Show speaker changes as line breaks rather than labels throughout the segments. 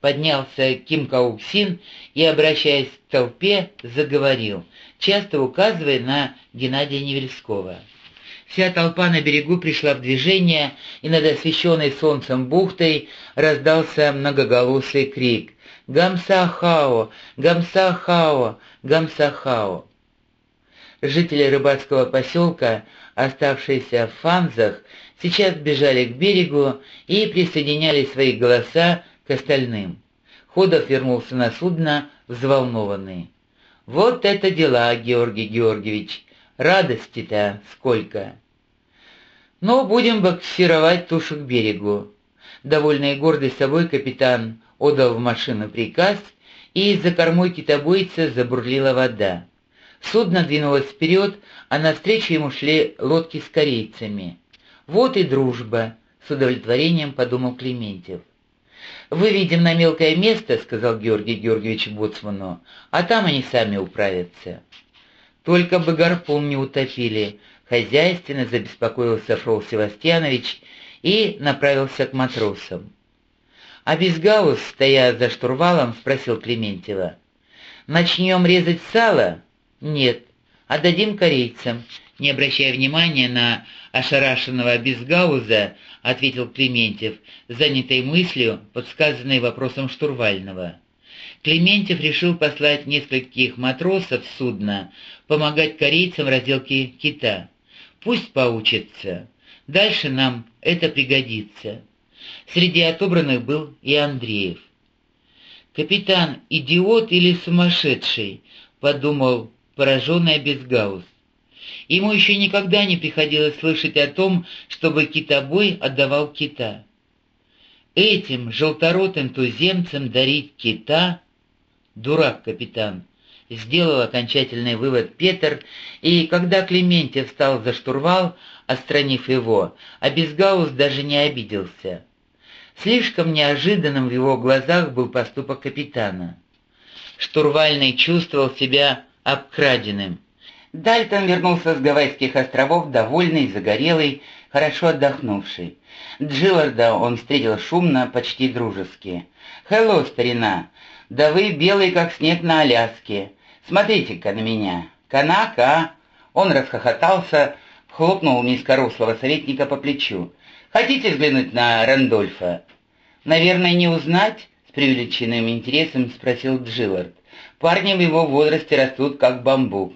поднялся Ким Кауксин и, обращаясь к толпе, заговорил, часто указывая на Геннадия Невельского. Вся толпа на берегу пришла в движение, и над освещенной солнцем бухтой раздался многоголосый крик «Гамсахао! Гамсахао! Гамсахао!». Жители рыбацкого поселка, оставшиеся в фанзах, сейчас бежали к берегу и присоединяли свои голоса к остальным. Ходов вернулся на судно, взволнованный. «Вот это дела, Георгий Георгиевич! Радости-то сколько!» «Но будем боксировать тушу к берегу». Довольный и гордый собой капитан отдал в машину приказ, и за кормой китобойца забурлила вода. Судно двинулось вперед, а навстречу ему шли лодки с корейцами. «Вот и дружба», — с удовлетворением подумал Клементьев. «Выведем на мелкое место», — сказал Георгий Георгиевич Боцману, — «а там они сами управятся». «Только бы гарпун не утопили», — хозяйственно забеспокоился Фрол Севастьянович и направился к матросам. А Безгаус, стоя за штурвалом, спросил Клементьева. «Начнем резать сало?» «Нет, отдадим корейцам», — не обращая внимания на ошарашенного Безгауза, ответил Клементьев, занятой мыслью, подсказанной вопросом штурвального. Клементьев решил послать нескольких матросов с судна помогать корейцам в разделке кита. Пусть поучатся. Дальше нам это пригодится. Среди отобранных был и Андреев. «Капитан, идиот или сумасшедший?» — подумал пораженный Безгаус. Ему еще никогда не приходилось слышать о том, чтобы китобой отдавал кита. Этим желторотым туземцам дарить кита — дурак, капитан, сделал окончательный вывод Петр, и когда Клементьев встал за штурвал, отстранив его, а Безгаус даже не обиделся. Слишком неожиданным в его глазах был поступок капитана. Штурвальный чувствовал себя обкраденным. Дальтон вернулся с Гавайских островов, довольный, загорелый, хорошо отдохнувший. Джилларда он встретил шумно, почти дружески. «Хелло, старина! Да вы белый, как снег на Аляске. Смотрите-ка на меня. Канак, а?» Он расхохотался, хлопнул низкорослого советника по плечу. «Хотите взглянуть на Рандольфа?» «Наверное, не узнать?» — с преувеличенным интересом спросил Джиллард. Парни в его возрасте растут как бамбук.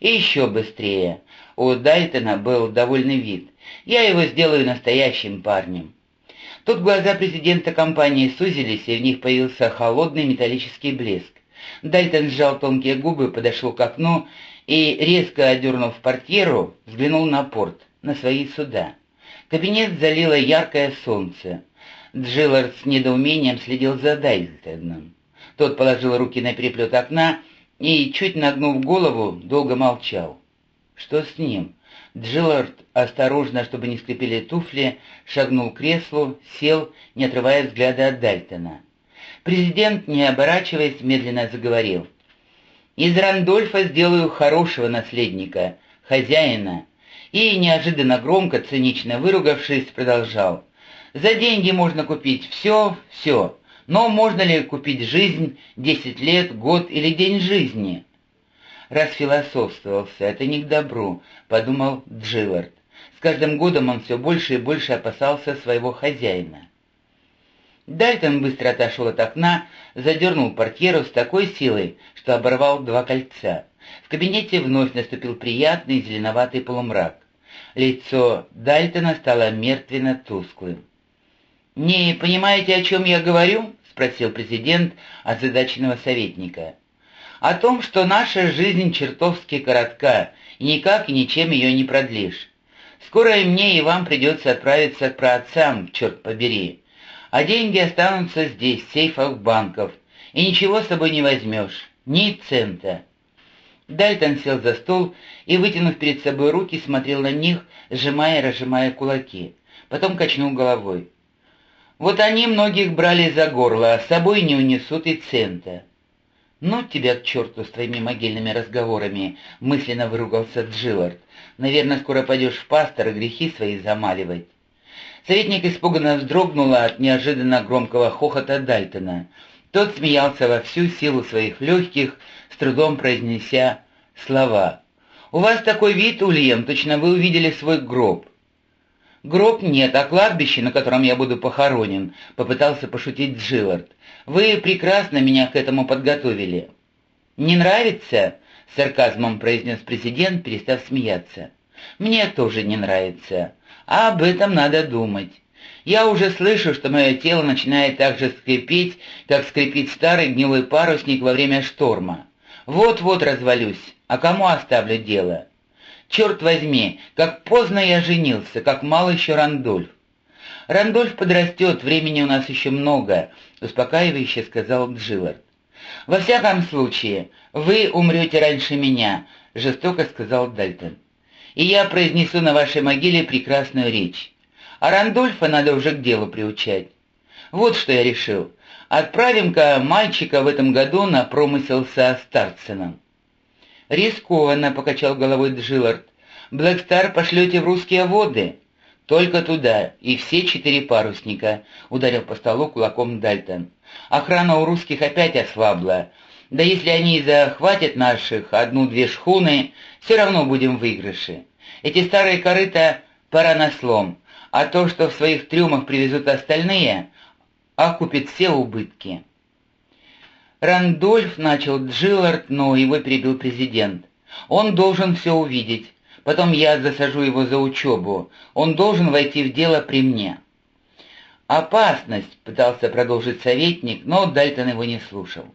И еще быстрее. У Дайтона был довольный вид. Я его сделаю настоящим парнем. Тут глаза президента компании сузились, и в них появился холодный металлический блеск. Дальтон сжал тонкие губы, подошел к окну и, резко одернув портьеру, взглянул на порт, на свои суда. Кабинет залило яркое солнце. Джиллард с недоумением следил за Дальтоном. Тот положил руки на переплет окна и, чуть нагнув голову, долго молчал. Что с ним? Джиллард, осторожно, чтобы не скрипели туфли, шагнул к креслу, сел, не отрывая взгляда от Дальтона. Президент, не оборачиваясь, медленно заговорил. «Из Рандольфа сделаю хорошего наследника, хозяина». И, неожиданно громко, цинично выругавшись, продолжал. «За деньги можно купить все, все. Но можно ли купить жизнь, десять лет, год или день жизни? Расфилософствовался, это не к добру, подумал Джиллард. С каждым годом он все больше и больше опасался своего хозяина. Дальтон быстро отошел от окна, задернул портьеру с такой силой, что оборвал два кольца. В кабинете вновь наступил приятный зеленоватый полумрак. Лицо Дальтона стало мертвенно-тусклым. «Не понимаете, о чем я говорю?» — спросил президент озадаченного советника. «О том, что наша жизнь чертовски коротка, и никак и ничем ее не продлишь. Скоро и мне, и вам придется отправиться к праотцам, черт побери. А деньги останутся здесь, в сейфах банков, и ничего с собой не возьмешь, ни цента». Дальтон сел за стол и, вытянув перед собой руки, смотрел на них, сжимая и разжимая кулаки. Потом качнул головой. Вот они многих брали за горло, а с собой не унесут и цента. «Ну тебя к черту с твоими могильными разговорами», — мысленно выругался Джиллард. «Наверное, скоро пойдешь в пастор грехи свои замаливать». Советник испуганно вздрогнула от неожиданно громкого хохота Дальтона. Тот смеялся во всю силу своих легких, с трудом произнеся слова. «У вас такой вид, Ульем, точно вы увидели свой гроб». «Гроб нет, а кладбище, на котором я буду похоронен», — попытался пошутить Джиллард. «Вы прекрасно меня к этому подготовили». «Не нравится?» — сарказмом произнес президент, перестав смеяться. «Мне тоже не нравится. А об этом надо думать. Я уже слышу, что мое тело начинает так же скрипеть, как скрипит старый гнилой парусник во время шторма. Вот-вот развалюсь, а кому оставлю дело? Черт возьми, как поздно я женился, как мало еще Рандольф. Рандольф подрастет, времени у нас еще много, успокаивающе сказал Джиллард. «Во всяком случае, вы умрете раньше меня», — жестоко сказал Дальтон. «И я произнесу на вашей могиле прекрасную речь. А Рандольфа надо уже к делу приучать. Вот что я решил. Отправим-ка мальчика в этом году на промысел со Старценом». «Рискованно», — покачал головой Джилард. «Блэкстар пошлете в русские воды». «Только туда, и все четыре парусника», — ударил по столу кулаком Дальтон. «Охрана у русских опять ослабла. Да если они захватят наших одну-две шхуны, все равно будем в выигрыше. Эти старые корыта пора на слом а то, что в своих трюмах привезут остальные, окупит все убытки. Рандольф начал Джиллард, но его перебил президент. Он должен все увидеть. Потом я засажу его за учебу. Он должен войти в дело при мне. «Опасность», — пытался продолжить советник, но Дальтон его не слушал.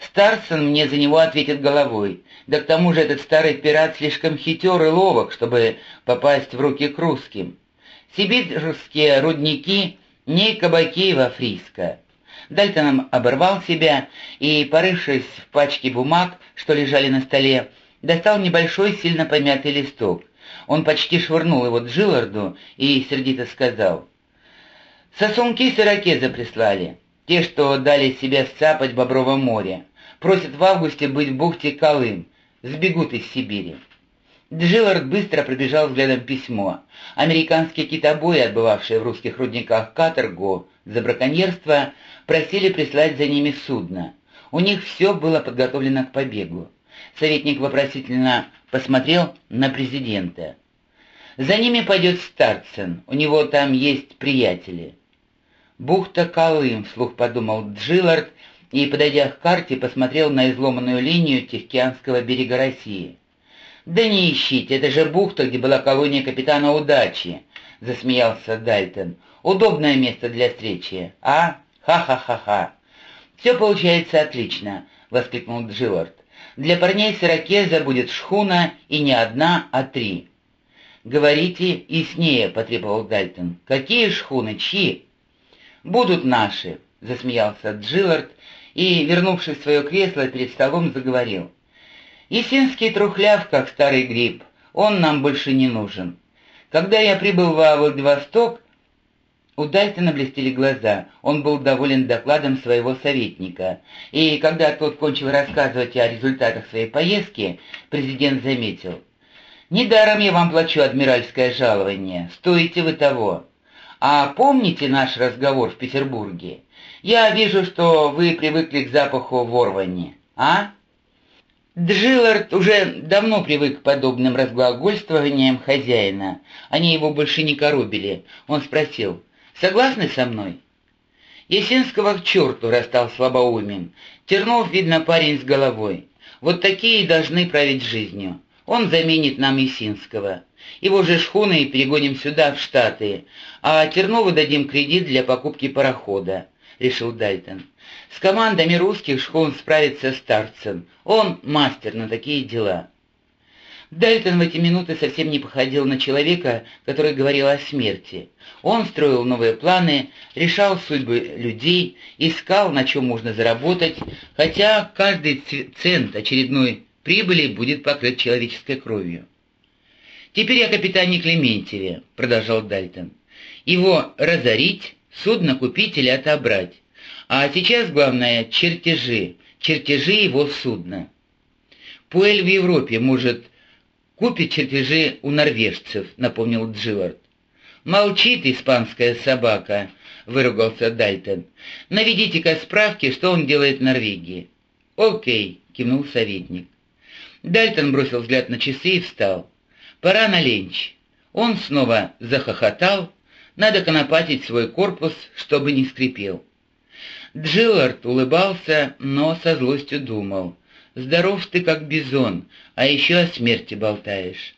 Старсон мне за него ответит головой. Да к тому же этот старый пират слишком хитер и ловок, чтобы попасть в руки к русским. Сибирские рудники не кабаки во Фриско. Дальтон оборвал себя и, порывшись в пачке бумаг, что лежали на столе, достал небольшой, сильно помятый листок. Он почти швырнул его Джилларду и сердито сказал. «Сосунки с иракеза прислали, те, что дали себя сцапать в Бобровом море. Просят в августе быть в бухте Колым, сбегут из Сибири». Джиллард быстро пробежал взглядом письмо. Американские китобои, отбывавшие в русских рудниках каторгу за браконьерство, просили прислать за ними судно. У них все было подготовлено к побегу. Советник вопросительно посмотрел на президента. «За ними пойдет Старцен, у него там есть приятели». «Бухта Колым», — вслух подумал Джиллард, и, подойдя к карте, посмотрел на изломанную линию Тихоокеанского берега России. «Да не ищите, это же бухта, где была колония капитана Удачи», — засмеялся Дальтон. «Удобное место для встречи, а? Ха-ха-ха-ха!» «Все получается отлично», — воскликнул Джиллард. «Для парней с Иракеза будет шхуна и не одна, а три». «Говорите яснее», — потребовал Дальтон. «Какие шхуны? Чьи?» «Будут наши», — засмеялся Джиллард и, вернувшись в свое кресло, перед столом заговорил. Есинский трухляв, как старый гриб, он нам больше не нужен. Когда я прибыл во Владивосток, у Дальтона блестели глаза, он был доволен докладом своего советника. И когда тот кончил рассказывать о результатах своей поездки, президент заметил. «Недаром я вам плачу адмиральское жалование, стоите вы того. А помните наш разговор в Петербурге? Я вижу, что вы привыкли к запаху ворвани, а?» Джиллард уже давно привык к подобным разглагольствованиям хозяина. Они его больше не коробили. Он спросил, «Согласны со мной?» Есинского к черту расстал слабоумен. Тернов, видно, парень с головой. Вот такие должны править жизнью. Он заменит нам Есинского. Его же шхуны перегоним сюда, в Штаты, а Тернову дадим кредит для покупки парохода, — решил Дальтон. С командами русских шхун справится Старцин. Он мастер на такие дела. Дальтон в эти минуты совсем не походил на человека, который говорил о смерти. Он строил новые планы, решал судьбы людей, искал, на чем можно заработать, хотя каждый цент очередной прибыли будет покрыт человеческой кровью. «Теперь о капитане Клементьеве», — продолжал Дальтон. «Его разорить, судно купить или отобрать. А сейчас главное — чертежи, чертежи его судна. Пуэль в Европе, может, купит чертежи у норвежцев, напомнил Джиллард. «Молчит испанская собака», — выругался Дальтон. «Наведите-ка справки, что он делает в Норвегии». «Окей», — кивнул советник. Дальтон бросил взгляд на часы и встал. «Пора на ленч». Он снова захохотал. Надо конопатить свой корпус, чтобы не скрипел. Джиллард улыбался, но со злостью думал. «Здоров ты, как бизон, а еще о смерти болтаешь».